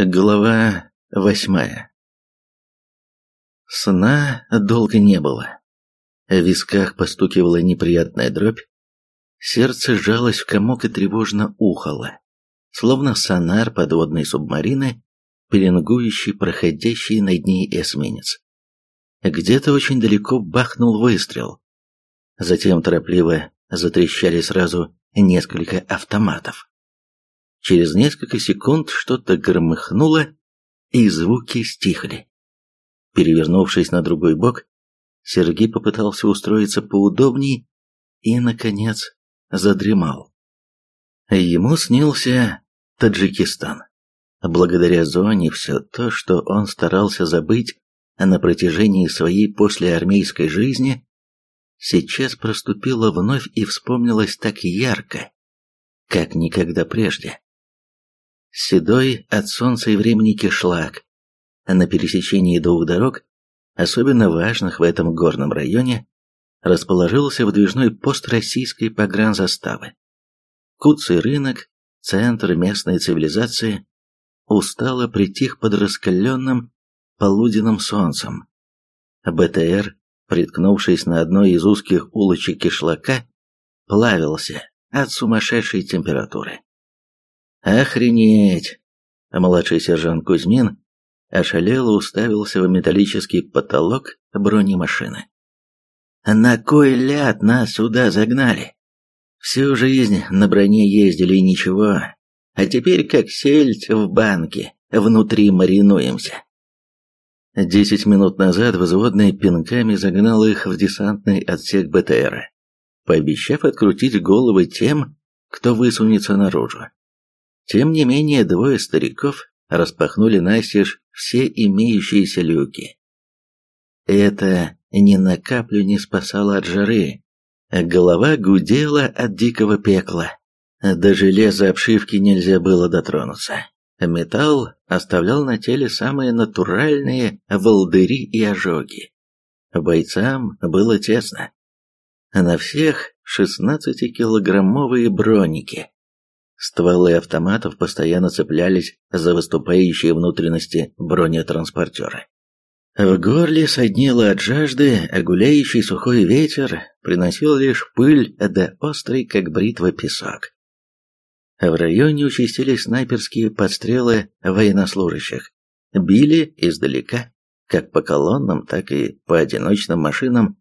Глава восьмая Сна долго не было. В висках постукивала неприятная дробь. Сердце сжалось в комок и тревожно ухало, словно сонар подводной субмарины, пеленгующий проходящий над ней эсминец. Где-то очень далеко бахнул выстрел. Затем торопливо затрещали сразу несколько автоматов. Через несколько секунд что-то громыхнуло, и звуки стихли. Перевернувшись на другой бок, Сергей попытался устроиться поудобней и, наконец, задремал. Ему снился Таджикистан. Благодаря зоне все то, что он старался забыть на протяжении своей послеармейской жизни, сейчас проступило вновь и вспомнилось так ярко, как никогда прежде седой от солнца и времени кишлак. На пересечении двух дорог, особенно важных в этом горном районе, расположился выдвижной пост российской погранзаставы. Куцый рынок, центр местной цивилизации, устало притих под раскаленным полуденным солнцем. БТР, приткнувшись на одной из узких улочек кишлака, плавился от сумасшедшей температуры. «Охренеть!» Младший сержант Кузьмин ошалело уставился в металлический потолок бронемашины. «На кой ляд нас сюда загнали? Всю жизнь на броне ездили и ничего, а теперь как сельдь в банке, внутри маринуемся». Десять минут назад взводный пинками загнал их в десантный отсек БТРа, пообещав открутить головы тем, кто высунется наружу. Тем не менее, двое стариков распахнули настежь все имеющиеся люки. Это ни на каплю не спасало от жары. Голова гудела от дикого пекла. До железа обшивки нельзя было дотронуться. Металл оставлял на теле самые натуральные волдыри и ожоги. Бойцам было тесно. На всех 16-килограммовые броники, Стволы автоматов постоянно цеплялись за выступающие внутренности бронетранспортера. В горле соднило от жажды, а гуляющий сухой ветер приносил лишь пыль да острый, как бритва, песок. В районе участились снайперские подстрелы военнослужащих. Били издалека, как по колоннам, так и по одиночным машинам.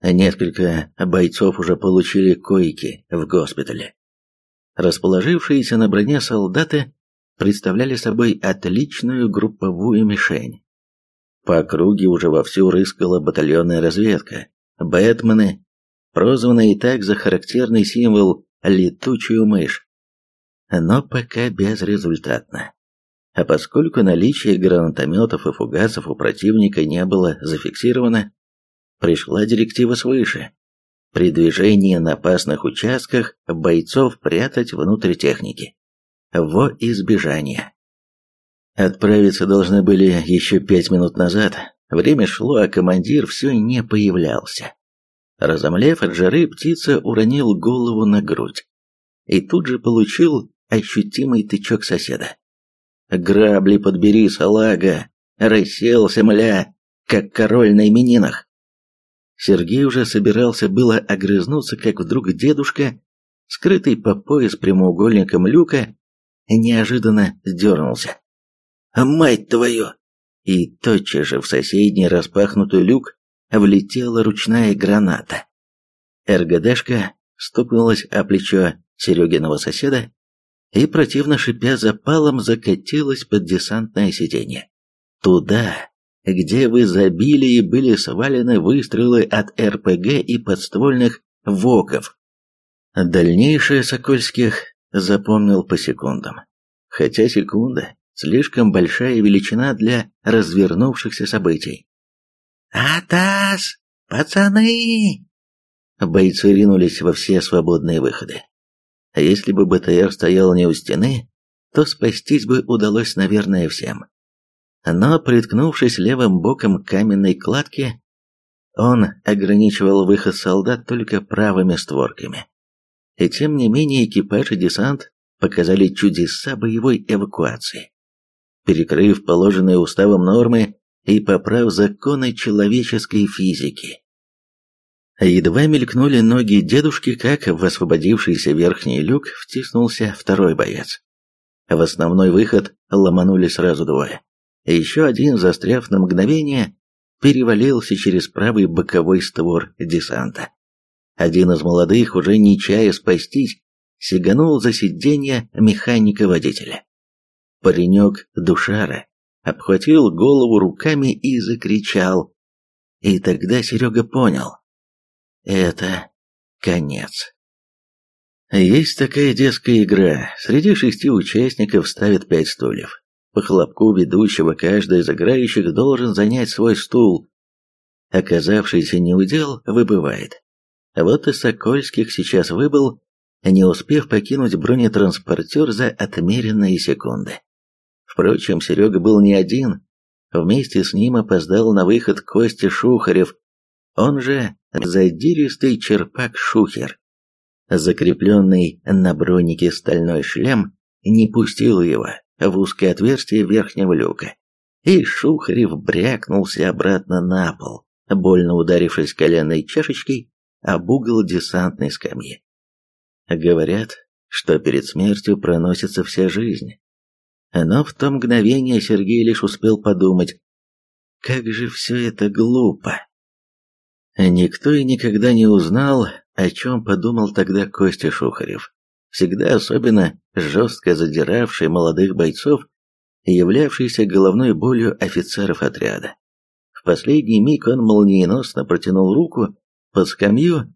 Несколько бойцов уже получили койки в госпитале. Расположившиеся на броне солдаты представляли собой отличную групповую мишень. По округе уже вовсю рыскала батальонная разведка. Бэтмены, прозванные так за характерный символ «летучую мышь». Но пока безрезультатно. А поскольку наличие гранатометов и фугасов у противника не было зафиксировано, пришла директива свыше при движении на опасных участках бойцов прятать внутрь техники. Во избежание. Отправиться должны были еще пять минут назад. Время шло, а командир все не появлялся. Разомлев от жары, птица уронил голову на грудь. И тут же получил ощутимый тычок соседа. «Грабли подбери, салага! Расселся, мля, как король на именинах!» Сергей уже собирался было огрызнуться, как вдруг дедушка, скрытый по пояс прямоугольником люка, неожиданно дернулся. «Мать твою!» И тотчас же в соседний распахнутый люк влетела ручная граната. РГДшка стукнулась о плечо Серегиного соседа и, противно шипя запалом, закатилась под десантное сиденье. Туда, где в изобилии были свалены выстрелы от РПГ и подствольных ВОКов. Дальнейшее Сокольских запомнил по секундам. Хотя секунда – слишком большая величина для развернувшихся событий. «Атас! Пацаны!» Бойцы ринулись во все свободные выходы. А если бы БТР стоял не у стены, то спастись бы удалось, наверное, всем но, приткнувшись левым боком к каменной кладке, он ограничивал выход солдат только правыми створками. И тем не менее экипаж и десант показали чудеса боевой эвакуации. перекрыв положенные уставом нормы и поправ законы человеческой физики. Едва мелькнули ноги дедушки, как в освободившийся верхний люк втиснулся второй боец. В основной выход ломанули сразу двое. Еще один, застряв на мгновение, перевалился через правый боковой створ десанта. Один из молодых, уже не чая спастись, сиганул за сиденье механика-водителя. Паренек Душара обхватил голову руками и закричал. И тогда Серега понял. Это конец. Есть такая детская игра. Среди шести участников ставят пять стульев. По хлопку ведущего каждый из играющих должен занять свой стул. Оказавшийся неудел выбывает. Вот и Сокольских сейчас выбыл, не успев покинуть бронетранспортер за отмеренные секунды. Впрочем, Серега был не один. Вместе с ним опоздал на выход Костя Шухарев, он же задиристый черпак Шухер. Закрепленный на бронике стальной шлем не пустил его в узкое отверстие верхнего люка, и Шухарев брякнулся обратно на пол, больно ударившись коленной чашечкой об угол десантной скамьи. Говорят, что перед смертью проносится вся жизнь. Но в то мгновение Сергей лишь успел подумать, как же все это глупо. Никто и никогда не узнал, о чем подумал тогда Костя Шухарев, всегда особенно жестко задиравший молодых бойцов и являвшийся головной болью офицеров отряда. В последний миг он молниеносно протянул руку под скамью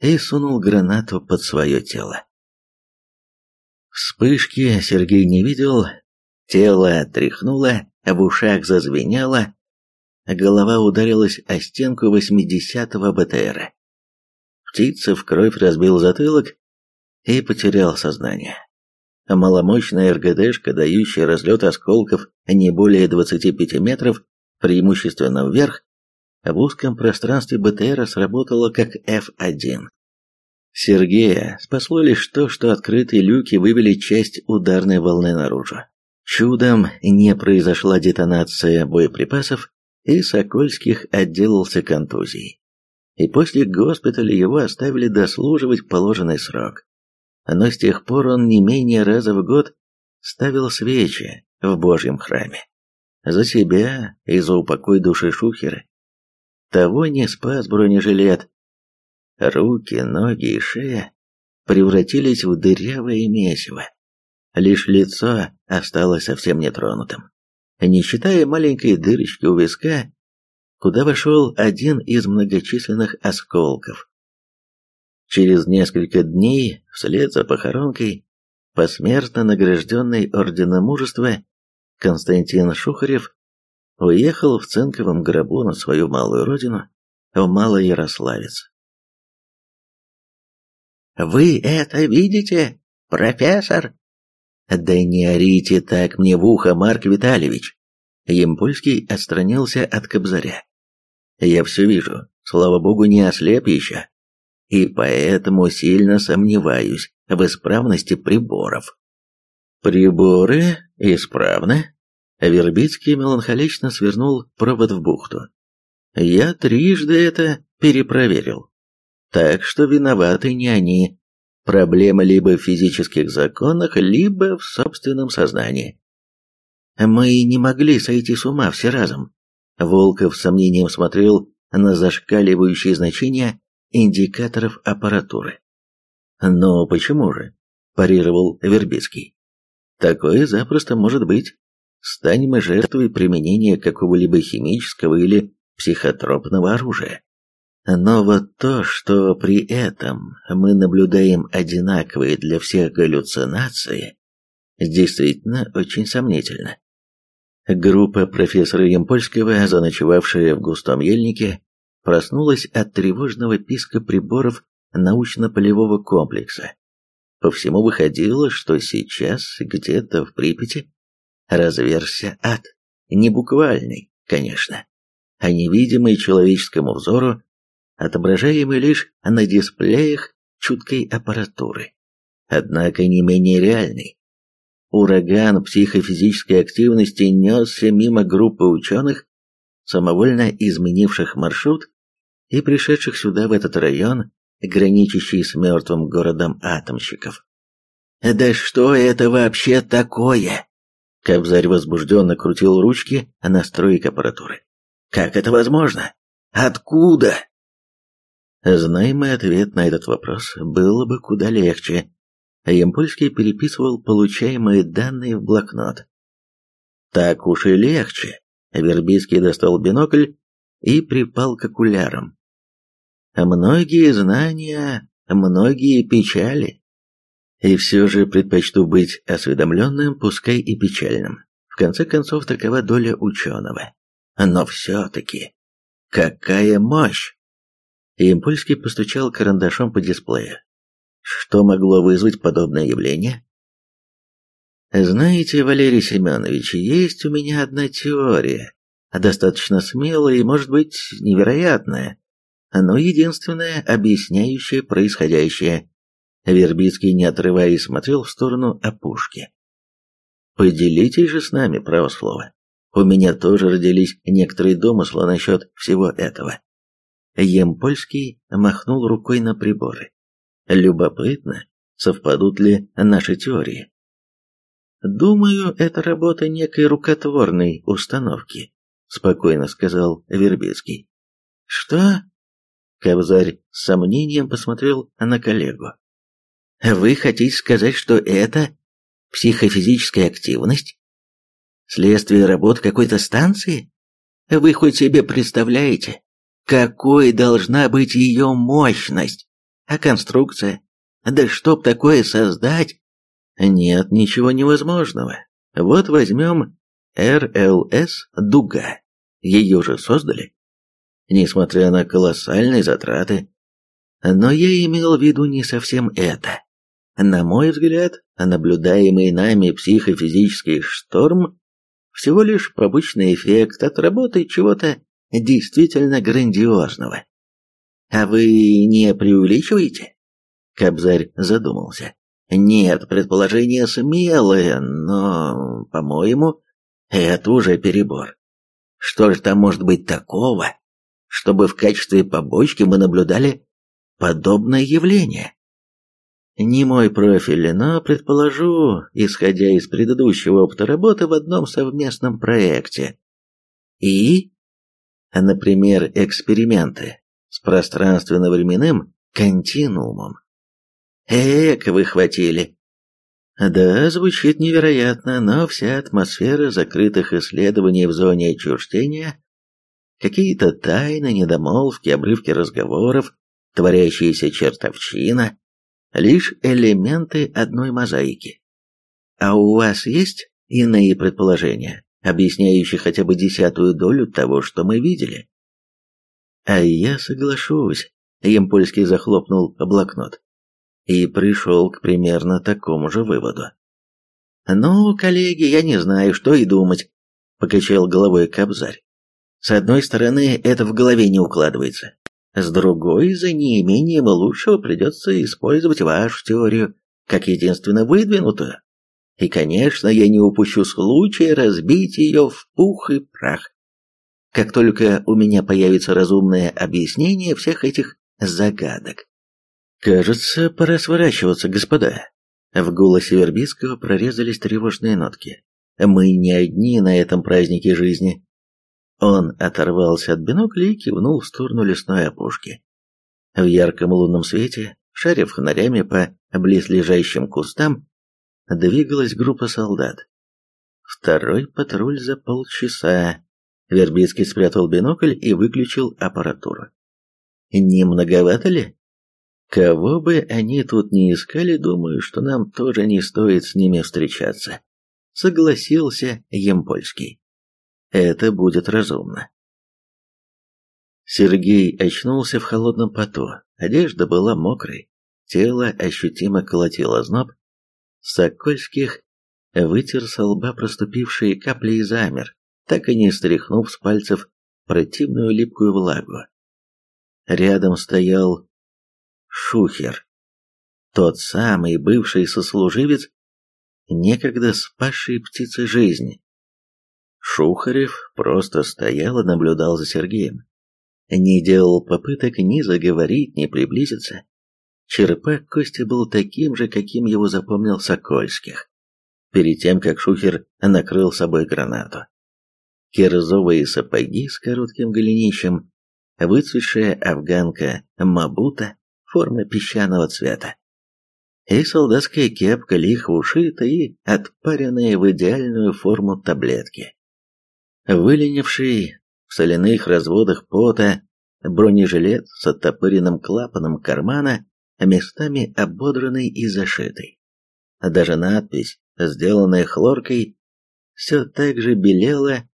и сунул гранату под свое тело. Вспышки Сергей не видел, тело тряхнуло, в ушах зазвенело, голова ударилась о стенку восьмидесятого БТРа. Птица в кровь разбил затылок и потерял сознание. Маломощная РГДшка, дающая разлет осколков не более 25 метров, преимущественно вверх, в узком пространстве БТРа сработала как F1. Сергея спасло лишь то, что открытые люки вывели часть ударной волны наружу. Чудом не произошла детонация боеприпасов, и Сокольских отделался контузией. И после госпиталя его оставили дослуживать положенный срок. Но с тех пор он не менее раза в год ставил свечи в Божьем храме. За себя и за упокой души Шухера. Того не спас бронежилет. Руки, ноги и шея превратились в дырявое месиво. Лишь лицо осталось совсем нетронутым не считая маленькой дырочки у виска, куда вошел один из многочисленных осколков. Через несколько дней, вслед за похоронкой, посмертно награжденный Орденом Мужества, Константин Шухарев уехал в цинковом гробу на свою малую родину, в Малоярославец. «Вы это видите, профессор?» «Да не орите так мне в ухо, Марк Витальевич!» Емпольский отстранился от Кобзаря. «Я все вижу, слава богу, не ослеп еще, и поэтому сильно сомневаюсь в исправности приборов». «Приборы исправны?» Вербицкий меланхолично свернул провод в бухту. «Я трижды это перепроверил. Так что виноваты не они, Проблема либо в физических законах, либо в собственном сознании. Мы не могли сойти с ума все разом. Волков с сомнением смотрел на зашкаливающие значения индикаторов аппаратуры. «Но почему же?» – парировал Вербицкий. «Такое запросто может быть. Станем мы жертвой применения какого-либо химического или психотропного оружия. Но вот то, что при этом мы наблюдаем одинаковые для всех галлюцинации, действительно очень сомнительно. Группа профессора Емпольского, заночевавшая в густом ельнике, проснулась от тревожного писка приборов научно-полевого комплекса. По всему выходило, что сейчас где-то в Припяти разверся ад. Не буквальный, конечно, а невидимый человеческому взору отображаемый лишь на дисплеях чуткой аппаратуры, однако не менее реальный. ураган психофизической активности несся мимо группы ученых, самовольно изменивших маршрут и пришедших сюда в этот район, граничащий с мертвым городом атомщиков. «Да что это вообще такое?» Кобзарь возбужденно крутил ручки настроек аппаратуры. «Как это возможно? Откуда?» Знаем мы ответ на этот вопрос, было бы куда легче. Ямпольский переписывал получаемые данные в блокнот. Так уж и легче. Вербицкий достал бинокль и припал к окулярам. Многие знания, многие печали. И все же предпочту быть осведомленным, пускай и печальным. В конце концов, такова доля ученого. Но все-таки, какая мощь! Импульский постучал карандашом по дисплею. Что могло вызвать подобное явление? Знаете, Валерий Семенович, есть у меня одна теория, достаточно смелая и, может быть, невероятная, но единственная, объясняющая происходящее. Вербицкий, не отрываясь, смотрел в сторону опушки. «Поделитесь же с нами, право слово. У меня тоже родились некоторые домыслы насчет всего этого». Емпольский махнул рукой на приборы. Любопытно, совпадут ли наши теории. Думаю, это работа некой рукотворной установки, спокойно сказал Вербицкий. Что? Кобзарь с сомнением посмотрел на коллегу. Вы хотите сказать, что это психофизическая активность? Следствие работы какой-то станции? Вы хоть себе представляете, какой должна быть ее мощность? А конструкция? Да чтоб такое создать? Нет ничего невозможного. Вот возьмем РЛС «Дуга». Ее же создали. Несмотря на колоссальные затраты. Но я имел в виду не совсем это. На мой взгляд, наблюдаемый нами психофизический шторм всего лишь побочный эффект от работы чего-то действительно грандиозного. А вы не преувеличиваете? Кобзарь задумался. Нет, предположение смелое, но, по-моему, это уже перебор. Что же там может быть такого, чтобы в качестве побочки мы наблюдали подобное явление? Не мой профиль, но предположу, исходя из предыдущего опыта работы в одном совместном проекте. И, например, эксперименты с пространственно-временным континуумом. Эк, вы хватили. Да, звучит невероятно, но вся атмосфера закрытых исследований в зоне отчуждения, какие-то тайны, недомолвки, обрывки разговоров, творящаяся чертовщина, лишь элементы одной мозаики. А у вас есть иные предположения, объясняющие хотя бы десятую долю того, что мы видели? А я соглашусь, Емпольский захлопнул блокнот и пришел к примерно такому же выводу. «Ну, коллеги, я не знаю, что и думать», — покачал головой Кобзарь. «С одной стороны, это в голове не укладывается. С другой, за неимением лучшего придется использовать вашу теорию, как единственно выдвинутую. И, конечно, я не упущу случая разбить ее в пух и прах как только у меня появится разумное объяснение всех этих загадок. Кажется, пора сворачиваться, господа. В голосе Вербицкого прорезались тревожные нотки. Мы не одни на этом празднике жизни. Он оторвался от бинокля и кивнул в сторону лесной опушки. В ярком лунном свете, шаря фонарями по близлежащим кустам, двигалась группа солдат. Второй патруль за полчаса, Вербицкий спрятал бинокль и выключил аппаратуру. Не многовато ли? Кого бы они тут ни искали, думаю, что нам тоже не стоит с ними встречаться. Согласился Емпольский. Это будет разумно. Сергей очнулся в холодном поту. Одежда была мокрой, тело ощутимо колотило зноб. Сокольских вытер со лба проступившие капли и замер, так и не стряхнув с пальцев противную липкую влагу. Рядом стоял Шухер, тот самый бывший сослуживец, некогда спасшей птице жизнь. Шухарев просто стоял и наблюдал за Сергеем. Не делал попыток ни заговорить, ни приблизиться. Черпак Кости был таким же, каким его запомнил Сокольских. Перед тем, как Шухер накрыл собой гранату. Кирзовые сапоги с коротким голенищем, выцветшая афганка Мабута, формы песчаного цвета. И солдатская кепка лихо ушита и отпаренная в идеальную форму таблетки. Выленивший в соляных разводах пота бронежилет с оттопыренным клапаном кармана, местами ободранный и зашитый. Даже надпись, сделанная хлоркой, все так же белела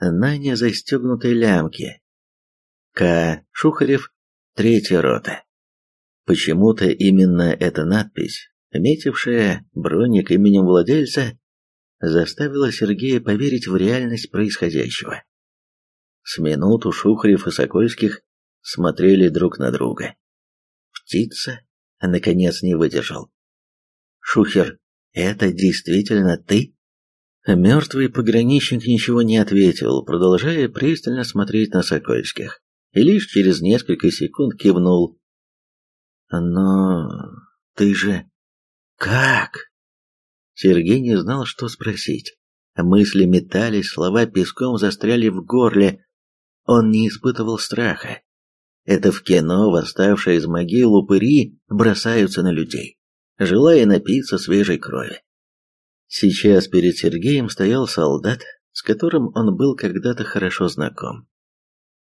на незастегнутой лямке. К. Шухарев, третья рота. Почему-то именно эта надпись, метившая броник именем владельца, заставила Сергея поверить в реальность происходящего. С минуту Шухарев и Сокольских смотрели друг на друга. Птица, наконец, не выдержал. «Шухер, это действительно ты?» Мертвый пограничник ничего не ответил, продолжая пристально смотреть на Сокольских, и лишь через несколько секунд кивнул, но ты же... Как? Сергей не знал, что спросить. Мысли метались, слова песком застряли в горле. Он не испытывал страха. Это в кино восставшие из могил упыри бросаются на людей, желая напиться свежей крови. Сейчас перед Сергеем стоял солдат, с которым он был когда-то хорошо знаком.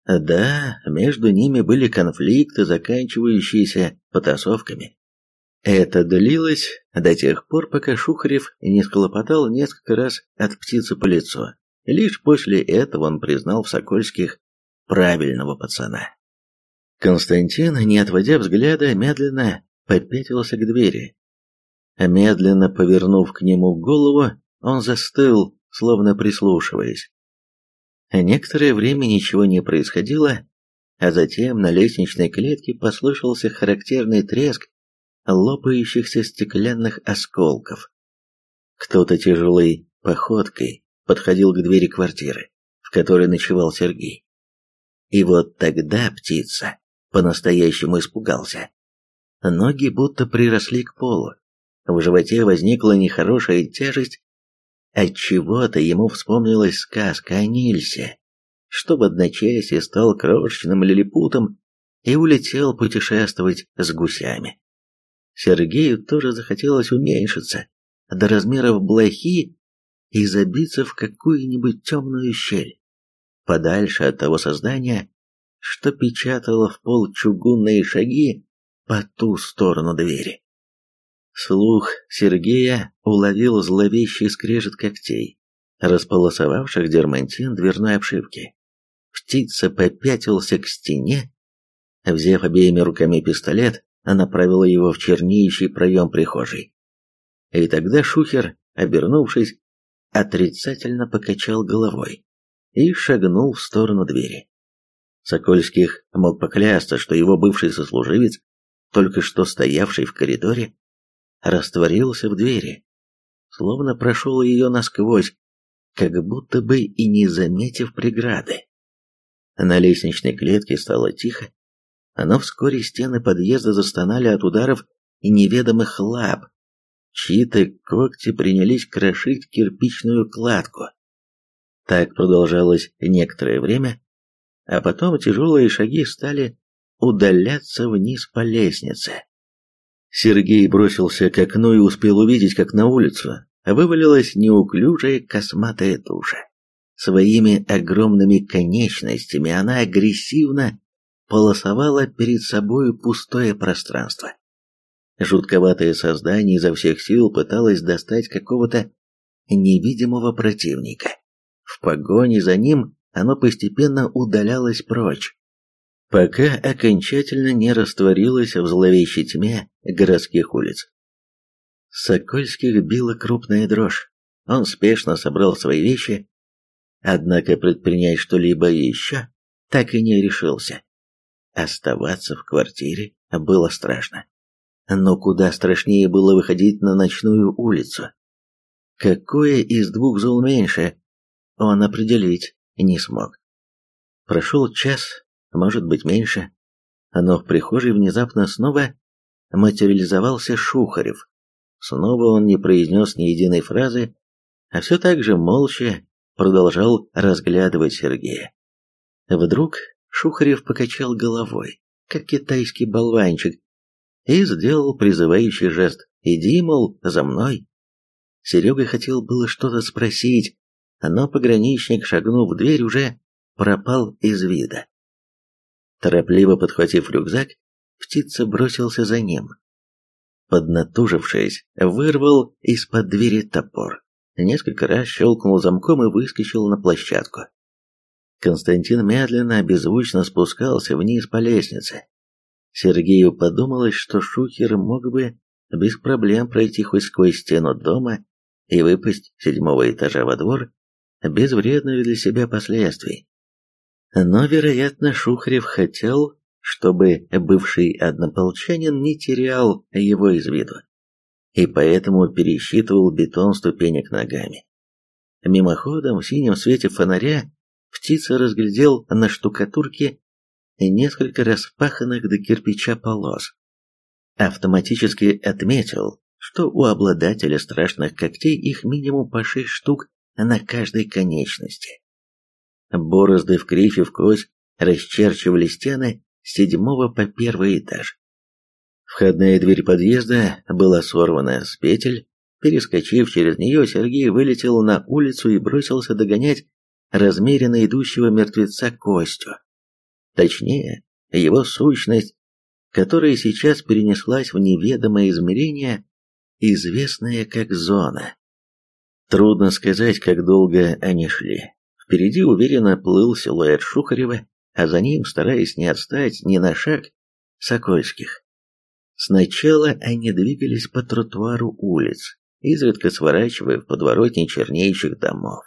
Да, между ними были конфликты, заканчивающиеся потасовками. Это длилось до тех пор, пока Шухарев не склопотал несколько раз от птицы по лицу. Лишь после этого он признал в Сокольских правильного пацана. Константин, не отводя взгляда, медленно попятился к двери. Медленно повернув к нему голову, он застыл, словно прислушиваясь. Некоторое время ничего не происходило, а затем на лестничной клетке послышался характерный треск лопающихся стеклянных осколков. Кто-то тяжелой походкой подходил к двери квартиры, в которой ночевал Сергей. И вот тогда птица по-настоящему испугался. Ноги будто приросли к полу. В животе возникла нехорошая тяжесть, Отчего-то ему вспомнилась сказка о Нильсе, что в одночасье стал крошечным лилипутом и улетел путешествовать с гусями. Сергею тоже захотелось уменьшиться до размеров блохи и забиться в какую-нибудь темную щель, подальше от того создания, что печатало в пол чугунные шаги по ту сторону двери. Слух Сергея уловил зловещий скрежет когтей, располосовавших дермантин дверной обшивки. Птица попятился к стене, взяв обеими руками пистолет, направила его в чернеющий проем прихожей. И тогда Шухер, обернувшись, отрицательно покачал головой и шагнул в сторону двери. Сокольских мог поклясться, что его бывший сослуживец, только что стоявший в коридоре, растворился в двери, словно прошел ее насквозь, как будто бы и не заметив преграды. На лестничной клетке стало тихо, но вскоре стены подъезда застонали от ударов и неведомых лап. Чьи-то когти принялись крошить кирпичную кладку. Так продолжалось некоторое время, а потом тяжелые шаги стали удаляться вниз по лестнице. Сергей бросился к окну и успел увидеть, как на улицу вывалилась неуклюжая косматая туша. Своими огромными конечностями она агрессивно полосовала перед собой пустое пространство. Жутковатое создание изо всех сил пыталось достать какого-то невидимого противника. В погоне за ним оно постепенно удалялось прочь, пока окончательно не растворилась в зловещей тьме городских улиц. Сокольских била крупная дрожь. Он спешно собрал свои вещи, однако предпринять что-либо еще так и не решился. Оставаться в квартире было страшно. Но куда страшнее было выходить на ночную улицу. Какое из двух зол меньше, он определить не смог. Прошел час, может быть меньше, но в прихожей внезапно снова материализовался Шухарев. Снова он не произнес ни единой фразы, а все так же молча продолжал разглядывать Сергея. Вдруг Шухарев покачал головой, как китайский болванчик, и сделал призывающий жест «Иди, мол, за мной». Серега хотел было что-то спросить, но пограничник, шагнув в дверь, уже пропал из вида. Торопливо подхватив рюкзак, птица бросился за ним. Поднатужившись, вырвал из-под двери топор. Несколько раз щелкнул замком и выскочил на площадку. Константин медленно, беззвучно спускался вниз по лестнице. Сергею подумалось, что Шухер мог бы без проблем пройти хоть сквозь стену дома и выпасть седьмого этажа во двор без вредных для себя последствий. Но, вероятно, Шухарев хотел, чтобы бывший однополчанин не терял его из виду, и поэтому пересчитывал бетон ступенек ногами. Мимоходом в синем свете фонаря птица разглядел на штукатурке несколько распаханных до кирпича полос. Автоматически отметил, что у обладателя страшных когтей их минимум по шесть штук на каждой конечности. Борозды в в кость расчерчивали стены седьмого по первый этаж. Входная дверь подъезда была сорвана с петель. Перескочив через нее, Сергей вылетел на улицу и бросился догонять размеренно идущего мертвеца Костю. Точнее, его сущность, которая сейчас перенеслась в неведомое измерение, известное как зона. Трудно сказать, как долго они шли. Впереди уверенно плыл силуэт Шухарева, а за ним, стараясь не отстать ни на шаг, Сокольских. Сначала они двигались по тротуару улиц, изредка сворачивая в подворотни чернеющих домов.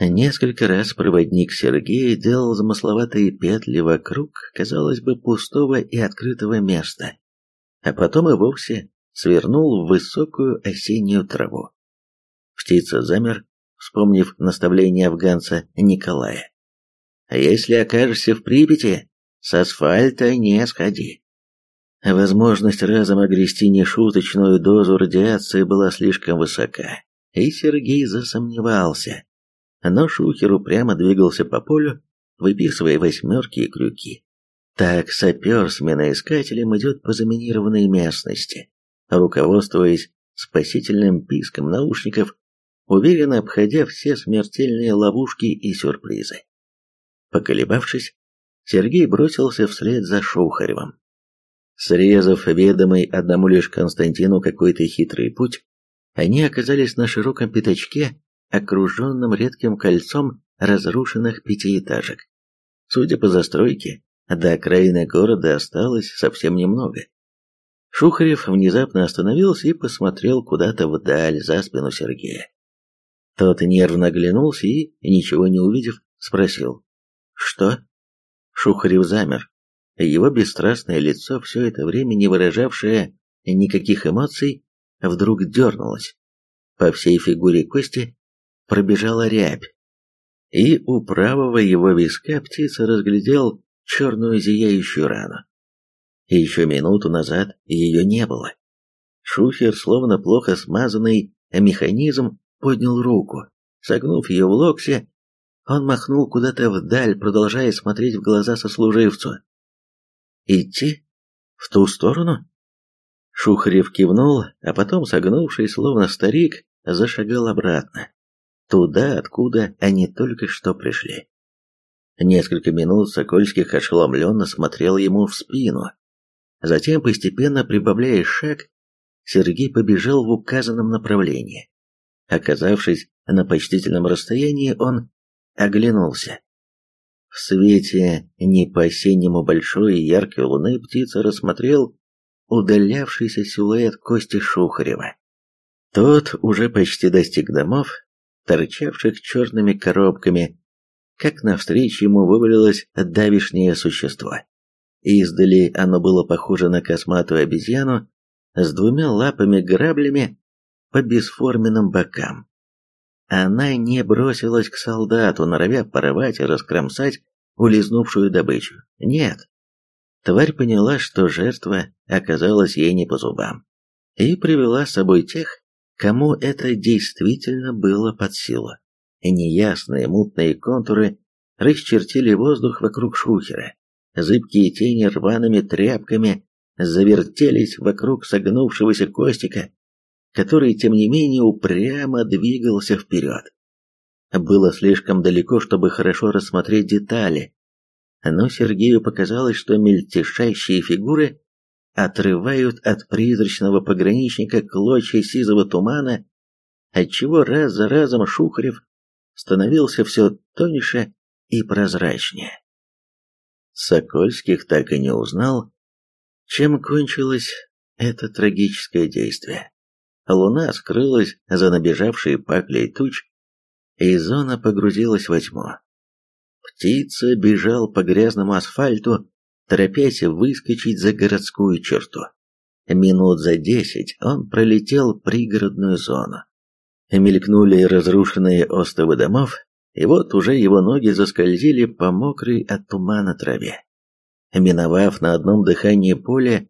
Несколько раз проводник Сергея делал замысловатые петли вокруг, казалось бы, пустого и открытого места, а потом и вовсе свернул в высокую осеннюю траву. Птица замер, вспомнив наставление афганца Николая. «А «Если окажешься в Припяти, с асфальта не сходи». Возможность разом огрести нешуточную дозу радиации была слишком высока, и Сергей засомневался. Но Шухеру прямо двигался по полю, выписывая восьмерки и крюки. Так сапер с миноискателем идет по заминированной местности, руководствуясь спасительным писком наушников уверенно обходя все смертельные ловушки и сюрпризы. Поколебавшись, Сергей бросился вслед за Шухаревым. Срезав ведомый одному лишь Константину какой-то хитрый путь, они оказались на широком пятачке, окруженном редким кольцом разрушенных пятиэтажек. Судя по застройке, до окраины города осталось совсем немного. Шухарев внезапно остановился и посмотрел куда-то вдаль за спину Сергея. Тот нервно оглянулся и, ничего не увидев, спросил. «Что?» Шухарев замер. Его бесстрастное лицо, все это время не выражавшее никаких эмоций, вдруг дернулось. По всей фигуре Кости пробежала рябь. И у правого его виска птица разглядел черную зияющую рану. И еще минуту назад ее не было. Шухер, словно плохо смазанный механизм, поднял руку. Согнув ее в локте, он махнул куда-то вдаль, продолжая смотреть в глаза сослуживцу. «Идти? В ту сторону?» Шухарев кивнул, а потом, согнувшись, словно старик, зашагал обратно. Туда, откуда они только что пришли. Несколько минут Сокольских ошеломленно смотрел ему в спину. Затем, постепенно прибавляя шаг, Сергей побежал в указанном направлении. Оказавшись на почтительном расстоянии, он оглянулся. В свете не по-осеннему большой и яркой луны птица рассмотрел удалявшийся силуэт Кости Шухарева. Тот уже почти достиг домов, торчавших черными коробками, как навстречу ему вывалилось давишнее существо. Издали оно было похоже на косматую обезьяну с двумя лапами-граблями по бесформенным бокам. Она не бросилась к солдату, норовя порвать и раскромсать улизнувшую добычу. Нет. Тварь поняла, что жертва оказалась ей не по зубам, и привела с собой тех, кому это действительно было под силу. Неясные мутные контуры расчертили воздух вокруг шухера. Зыбкие тени рваными тряпками завертелись вокруг согнувшегося Костика, который, тем не менее, упрямо двигался вперед. Было слишком далеко, чтобы хорошо рассмотреть детали, но Сергею показалось, что мельтешащие фигуры отрывают от призрачного пограничника клочья сизого тумана, отчего раз за разом Шухарев становился все тоньше и прозрачнее. Сокольских так и не узнал, чем кончилось это трагическое действие. Луна скрылась за набежавшей паклей туч, и зона погрузилась во тьму. Птица бежал по грязному асфальту, торопясь выскочить за городскую черту. Минут за десять он пролетел пригородную зону. Мелькнули разрушенные остовы домов, и вот уже его ноги заскользили по мокрой от тумана траве. Миновав на одном дыхании поле,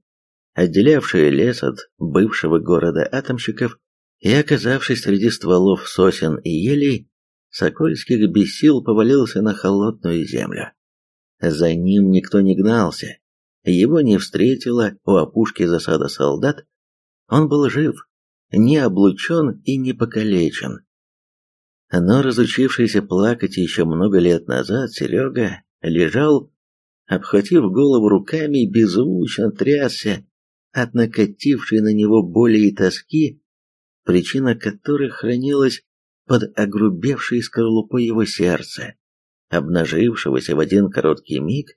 отделявшее лес от бывшего города атомщиков, и оказавшись среди стволов сосен и елей, Сокольских без сил повалился на холодную землю. За ним никто не гнался, его не встретила у опушки засада солдат, он был жив, не облучен и не покалечен. Но разучившийся плакать еще много лет назад, Серега лежал, обхватив голову руками и беззвучно трясся от накатившей на него боли и тоски, причина которых хранилась под огрубевшей скорлупой его сердца, обнажившегося в один короткий миг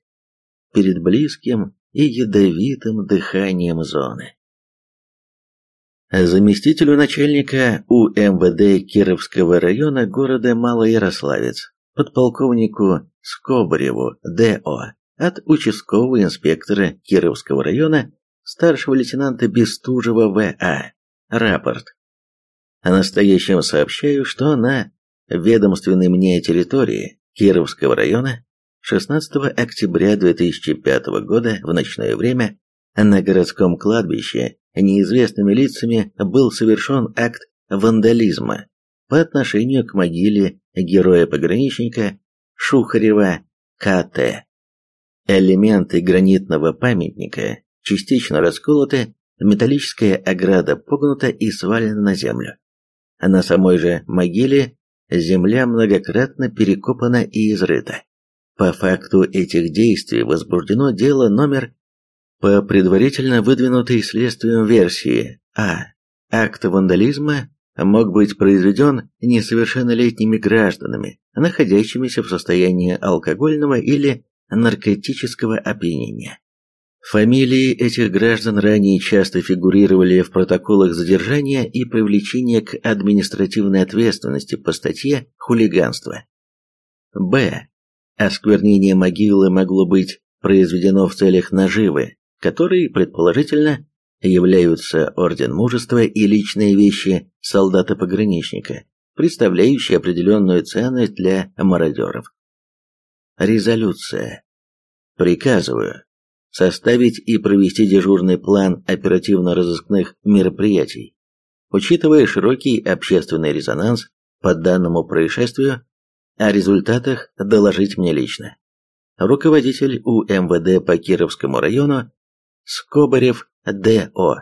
перед близким и ядовитым дыханием зоны. Заместителю начальника УМВД Кировского района города Малоярославец, подполковнику Скобареву ДО, от участкового инспектора Кировского района старшего лейтенанта Бестужева В.А. Рапорт. О настоящем сообщаю, что на ведомственной мне территории Кировского района 16 октября 2005 года в ночное время на городском кладбище неизвестными лицами был совершен акт вандализма по отношению к могиле героя-пограничника Шухарева К.Т. Элементы гранитного памятника частично расколоты, металлическая ограда погнута и свалена на землю. А на самой же могиле земля многократно перекопана и изрыта. По факту этих действий возбуждено дело номер по предварительно выдвинутой следствием версии А. Акт вандализма мог быть произведен несовершеннолетними гражданами, находящимися в состоянии алкогольного или наркотического опьянения. Фамилии этих граждан ранее часто фигурировали в протоколах задержания и привлечения к административной ответственности по статье «Хулиганство». Б. Осквернение могилы могло быть произведено в целях наживы, которые, предположительно, являются Орден Мужества и личные вещи солдата-пограничника, представляющие определенную ценность для мародеров. Резолюция. Приказываю составить и провести дежурный план оперативно-розыскных мероприятий. Учитывая широкий общественный резонанс по данному происшествию, о результатах доложить мне лично. Руководитель УМВД по Кировскому району Скобарев Д.О.